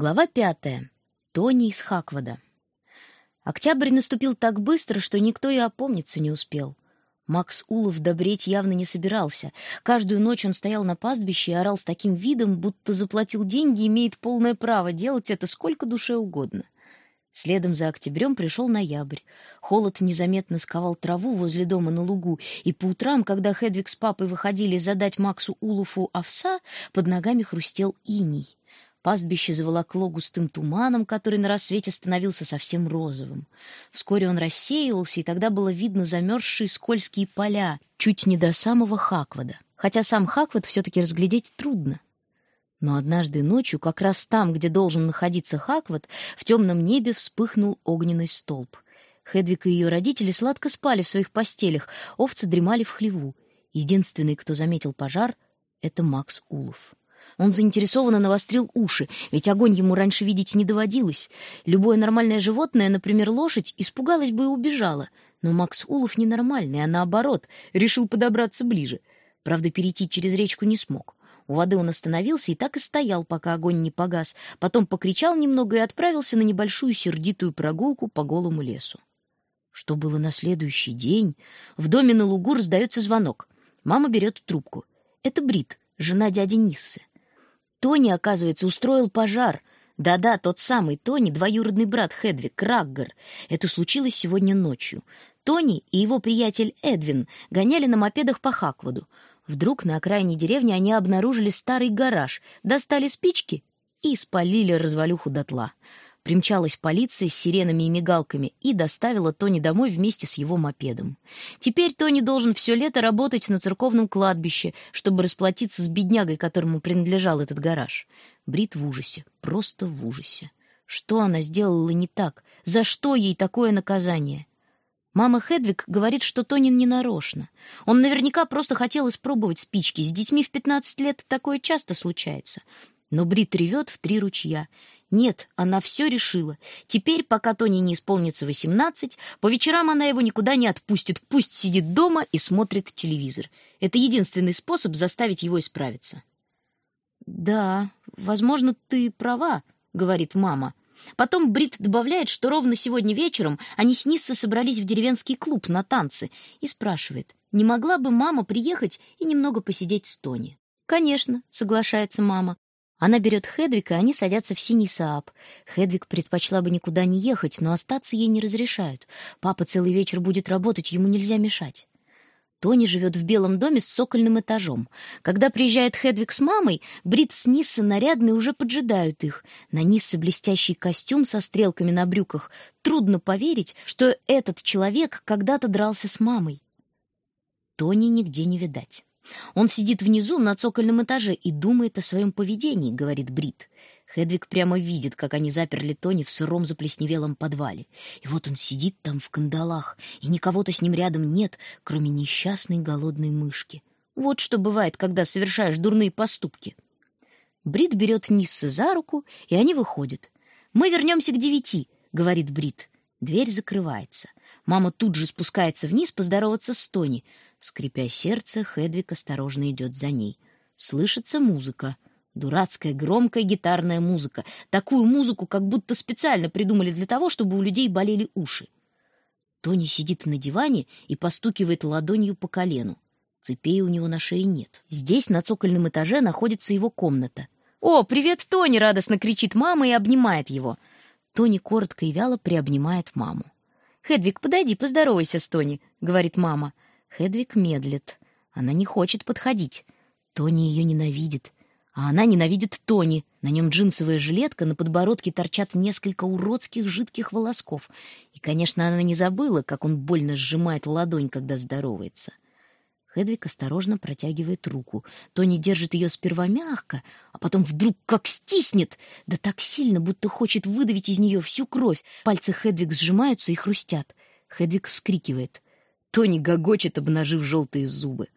Глава пятая. Тони из Хаквада. Октябрь наступил так быстро, что никто и опомниться не успел. Макс Улов добреть явно не собирался. Каждую ночь он стоял на пастбище и орал с таким видом, будто заплатил деньги и имеет полное право делать это сколько душе угодно. Следом за октябрем пришел ноябрь. Холод незаметно сковал траву возле дома на лугу, и по утрам, когда Хедвиг с папой выходили задать Максу Улуфу овса, под ногами хрустел иней. Пастбище заволокло густым туманом, который на рассвете становился совсем розовым. Вскоре он рассеивался, и тогда было видно замерзшие скользкие поля, чуть не до самого Хаквада. Хотя сам Хаквад все-таки разглядеть трудно. Но однажды ночью, как раз там, где должен находиться Хаквад, в темном небе вспыхнул огненный столб. Хедвик и ее родители сладко спали в своих постелях, овцы дремали в хлеву. Единственный, кто заметил пожар, — это Макс Улов. Он заинтересованно навострил уши, ведь огонь ему раньше видеть не доводилось. Любое нормальное животное, например, лошадь, испугалась бы и убежала. Но Макс Улов ненормальный, а наоборот, решил подобраться ближе. Правда, перейти через речку не смог. У воды он остановился и так и стоял, пока огонь не погас. Потом покричал немного и отправился на небольшую сердитую прогулку по голому лесу. Что было на следующий день? В доме на лугу раздается звонок. Мама берет трубку. Это Брит, жена дяди Ниссы. Тони, оказывается, устроил пожар. Да-да, тот самый Тони, двоюродный брат Хедвиг, Раггар. Это случилось сегодня ночью. Тони и его приятель Эдвин гоняли на мопедах по Хаквуду. Вдруг на окраине деревни они обнаружили старый гараж, достали спички и спалили развалюху дотла. Примчалась полиция с сиренами и мигалками и доставила Тони домой вместе с его мопедом. Теперь Тони должен все лето работать на церковном кладбище, чтобы расплатиться с беднягой, которому принадлежал этот гараж. Брит в ужасе, просто в ужасе. Что она сделала не так? За что ей такое наказание? Мама Хедвиг говорит, что Тонин не нарочно. Он наверняка просто хотел испробовать спички. С детьми в 15 лет такое часто случается. Но Брит ревет в три ручья. Нет, она все решила. Теперь, пока Тони не исполнится восемнадцать, по вечерам она его никуда не отпустит. Пусть сидит дома и смотрит телевизор. Это единственный способ заставить его исправиться. «Да, возможно, ты права», — говорит мама. Потом Брит добавляет, что ровно сегодня вечером они с Нисса собрались в деревенский клуб на танцы и спрашивает, не могла бы мама приехать и немного посидеть с Тони. «Конечно», — соглашается мама. Она берет Хедвика, они садятся в синий Сааб. Хедвик предпочла бы никуда не ехать, но остаться ей не разрешают. Папа целый вечер будет работать, ему нельзя мешать. Тони живет в белом доме с цокольным этажом. Когда приезжает Хедвик с мамой, Брит с Нисса нарядные уже поджидают их. На Ниссе блестящий костюм со стрелками на брюках. Трудно поверить, что этот человек когда-то дрался с мамой. Тони нигде не видать. Он сидит внизу на цокольном этаже и думает о своем поведении, говорит Брит. Хедвиг прямо видит, как они заперли Тони в сыром заплесневелом подвале. И вот он сидит там в кандалах, и никого-то с ним рядом нет, кроме несчастной голодной мышки. Вот что бывает, когда совершаешь дурные поступки. Брит берет Нисса за руку, и они выходят. «Мы вернемся к девяти», — говорит Брит. Дверь закрывается. Мама тут же спускается вниз поздороваться с Тони. Скрипя сердце, Хедвиг осторожно идет за ней. Слышится музыка. Дурацкая, громкая гитарная музыка. Такую музыку как будто специально придумали для того, чтобы у людей болели уши. Тони сидит на диване и постукивает ладонью по колену. Цепей у него на шее нет. Здесь, на цокольном этаже, находится его комната. «О, привет, Тони!» — радостно кричит мама и обнимает его. Тони коротко и вяло приобнимает маму. «Хедвиг, подойди, поздоровайся с Тони», — говорит мама. Хедвиг медлит. Она не хочет подходить. Тони ее ненавидит. А она ненавидит Тони. На нем джинсовая жилетка, на подбородке торчат несколько уродских жидких волосков. И, конечно, она не забыла, как он больно сжимает ладонь, когда здоровается. Хедвиг осторожно протягивает руку. Тони держит ее сперва мягко, а потом вдруг как стиснет, да так сильно, будто хочет выдавить из нее всю кровь. Пальцы Хедвиг сжимаются и хрустят. Хедвиг вскрикивает. Тони гогочет, обнажив желтые зубы.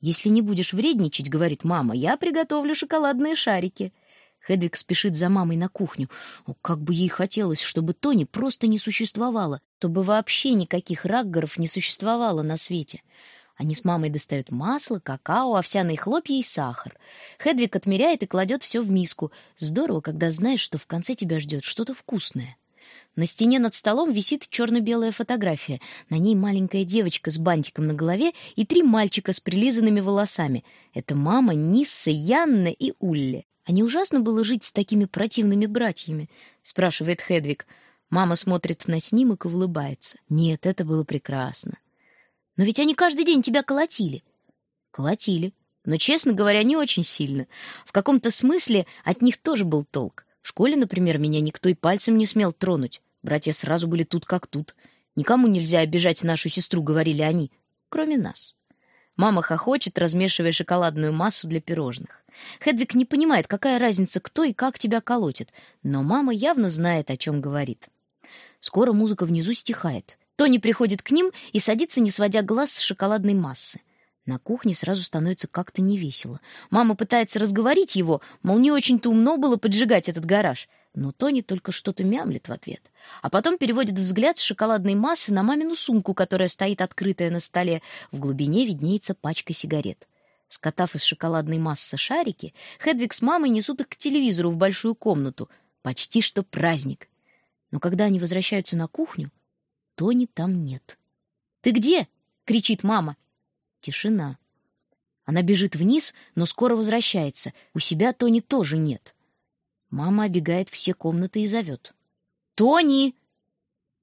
«Если не будешь вредничать, — говорит мама, — я приготовлю шоколадные шарики». Хедвиг спешит за мамой на кухню. О, как бы ей хотелось, чтобы Тони просто не существовало, чтобы вообще никаких раггеров не существовало на свете. Они с мамой достают масло, какао, овсяные хлопья и сахар. Хедвиг отмеряет и кладет все в миску. Здорово, когда знаешь, что в конце тебя ждет что-то вкусное. На стене над столом висит черно-белая фотография. На ней маленькая девочка с бантиком на голове и три мальчика с прилизанными волосами. Это мама, Нисса, Янна и Улли. «А не ужасно было жить с такими противными братьями?» — спрашивает Хедвиг. Мама смотрит на снимок и улыбается. «Нет, это было прекрасно». «Но ведь они каждый день тебя колотили». «Колотили. Но, честно говоря, не очень сильно. В каком-то смысле от них тоже был толк. В школе, например, меня никто и пальцем не смел тронуть. Братья сразу были тут как тут. Никому нельзя обижать нашу сестру, говорили они, кроме нас. Мама хохочет, размешивая шоколадную массу для пирожных. Хедвиг не понимает, какая разница, кто и как тебя колотит, но мама явно знает, о чем говорит. Скоро музыка внизу стихает. Тони приходит к ним и садится, не сводя глаз с шоколадной массы. На кухне сразу становится как-то невесело. Мама пытается разговорить его, мол, не очень-то умно было поджигать этот гараж. Но Тони только что-то мямлит в ответ. А потом переводит взгляд с шоколадной массы на мамину сумку, которая стоит открытая на столе. В глубине виднеется пачка сигарет. Скотав из шоколадной массы шарики, Хедвиг с мамой несут их к телевизору в большую комнату. Почти что праздник. Но когда они возвращаются на кухню, Тони там нет. «Ты где?» — кричит мама. Тишина. Она бежит вниз, но скоро возвращается. У себя Тони тоже нет. Мама обегает все комнаты и зовет. «Тони!»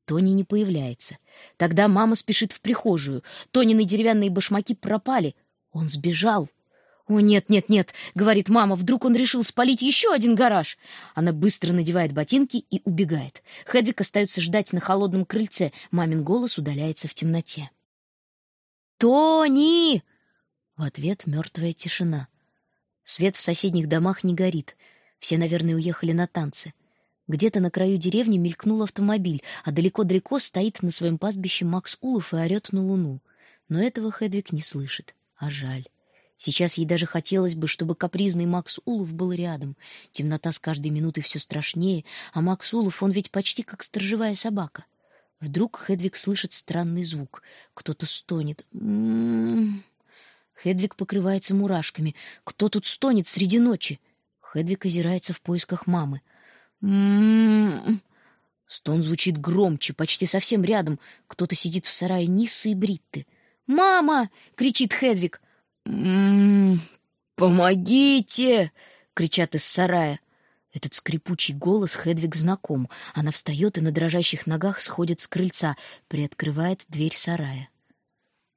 Тони не появляется. Тогда мама спешит в прихожую. Тонины деревянные башмаки пропали. Он сбежал. «О, нет, нет, нет!» — говорит мама. «Вдруг он решил спалить еще один гараж?» Она быстро надевает ботинки и убегает. Хедвиг остается ждать на холодном крыльце. Мамин голос удаляется в темноте. «Тони!» В ответ мертвая тишина. Свет в соседних домах не горит. Все, наверное, уехали на танцы. Где-то на краю деревни мелькнул автомобиль, а далеко-далеко стоит на своем пастбище Макс Улов и орет на луну. Но этого Хедвиг не слышит, а жаль. Сейчас ей даже хотелось бы, чтобы капризный Макс Улов был рядом. Темнота с каждой минутой все страшнее, а Макс Улов, он ведь почти как сторожевая собака. Вдруг Хедвиг слышит странный звук. Кто-то стонет. М-м-м. Хедвиг покрывается мурашками. Кто тут стонет среди ночи? Хедвиг озирается в поисках мамы. М-м-м. Стон звучит громче, почти совсем рядом. Кто-то сидит в сарае Ниссы и Бритты. «Мама!» — кричит Хедвиг. «М-м-м, помогите!» — кричат из сарая. Этот скрипучий голос Хедвиг знаком. Она встает и на дрожащих ногах сходит с крыльца, приоткрывает дверь сарая.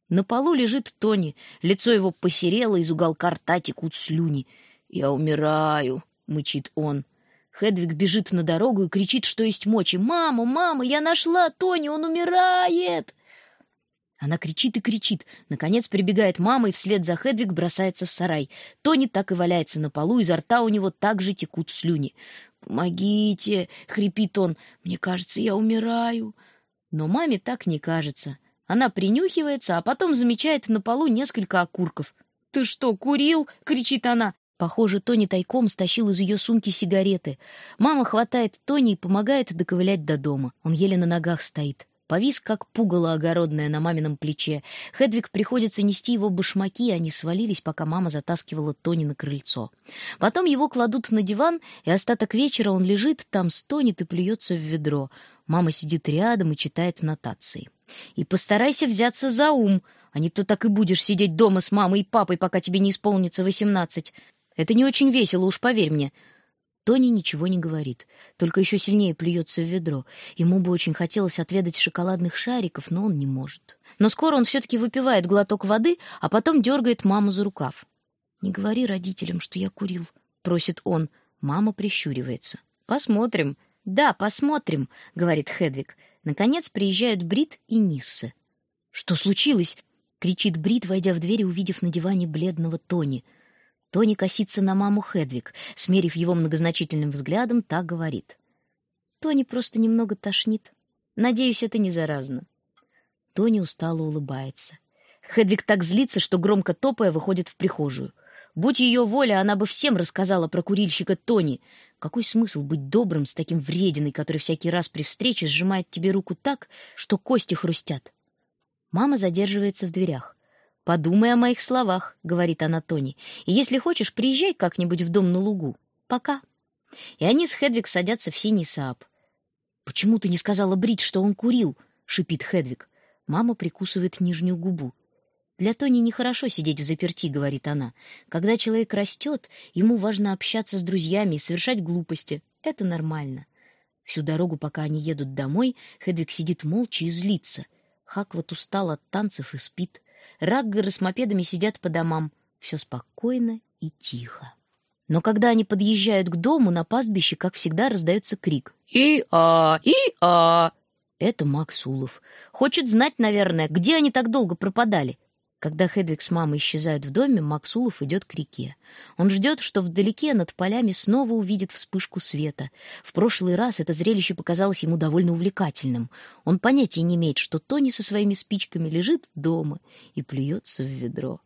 На полу лежит Тони, лицо его посерело, из уголка рта текут слюни. «Я умираю», — мычит он. Хедвиг бежит на дорогу и кричит, что есть мочи. «Мама, мама, я нашла Тони, он умирает!» Она кричит и кричит. Наконец прибегает мама и вслед за Хедвиг бросается в сарай. Тони так и валяется на полу, изо рта у него также текут слюни. «Помогите!» — хрипит он. «Мне кажется, я умираю». Но маме так не кажется. Она принюхивается, а потом замечает на полу несколько окурков. «Ты что, курил?» — кричит она. Похоже, Тони тайком стащил из ее сумки сигареты. Мама хватает Тони и помогает доковылять до дома. Он еле на ногах стоит. Повис, как пугало огородное на мамином плече. Хедвиг приходится нести его башмаки, они свалились, пока мама затаскивала Тони на крыльцо. Потом его кладут на диван, и остаток вечера он лежит там, стонет и плюется в ведро. Мама сидит рядом и читает нотации. «И постарайся взяться за ум, а не то так и будешь сидеть дома с мамой и папой, пока тебе не исполнится восемнадцать. Это не очень весело, уж поверь мне. Тони ничего не говорит, только еще сильнее плюется в ведро. Ему бы очень хотелось отведать шоколадных шариков, но он не может. Но скоро он все-таки выпивает глоток воды, а потом дергает маму за рукав. «Не говори родителям, что я курил», — просит он. Мама прищуривается. «Посмотрим». «Да, посмотрим», — говорит Хедвиг. Наконец приезжают Брит и Ниссе. «Что случилось?» — кричит Брит, войдя в дверь и увидев на диване бледного Тони — Тони косится на маму Хедвиг, смерив его многозначительным взглядом, так говорит. Тони просто немного тошнит. Надеюсь, это не заразно. Тони устало улыбается. Хедвиг так злится, что громко топая выходит в прихожую. Будь ее воля, она бы всем рассказала про курильщика Тони. Какой смысл быть добрым с таким врединой, который всякий раз при встрече сжимает тебе руку так, что кости хрустят? Мама задерживается в дверях. «Подумай о моих словах», — говорит она Тони. «И если хочешь, приезжай как-нибудь в дом на лугу. Пока». И они с Хедвиг садятся в синий Сааб. «Почему ты не сказала Брит, что он курил?» — шипит Хедвиг. Мама прикусывает нижнюю губу. «Для Тони нехорошо сидеть в заперти», — говорит она. «Когда человек растет, ему важно общаться с друзьями и совершать глупости. Это нормально». Всю дорогу, пока они едут домой, Хедвиг сидит молча и злится. Хаквот устал от танцев и спит. Раггеры с мопедами сидят по домам. Все спокойно и тихо. Но когда они подъезжают к дому, на пастбище, как всегда, раздается крик. «И-а! И-а!» Это Макс Улов. Хочет знать, наверное, где они так долго пропадали. Когда Хедвиг с мамой исчезают в доме, Максулов идет к реке. Он ждет, что вдалеке над полями снова увидит вспышку света. В прошлый раз это зрелище показалось ему довольно увлекательным. Он понятия не имеет, что Тони со своими спичками лежит дома и плюется в ведро.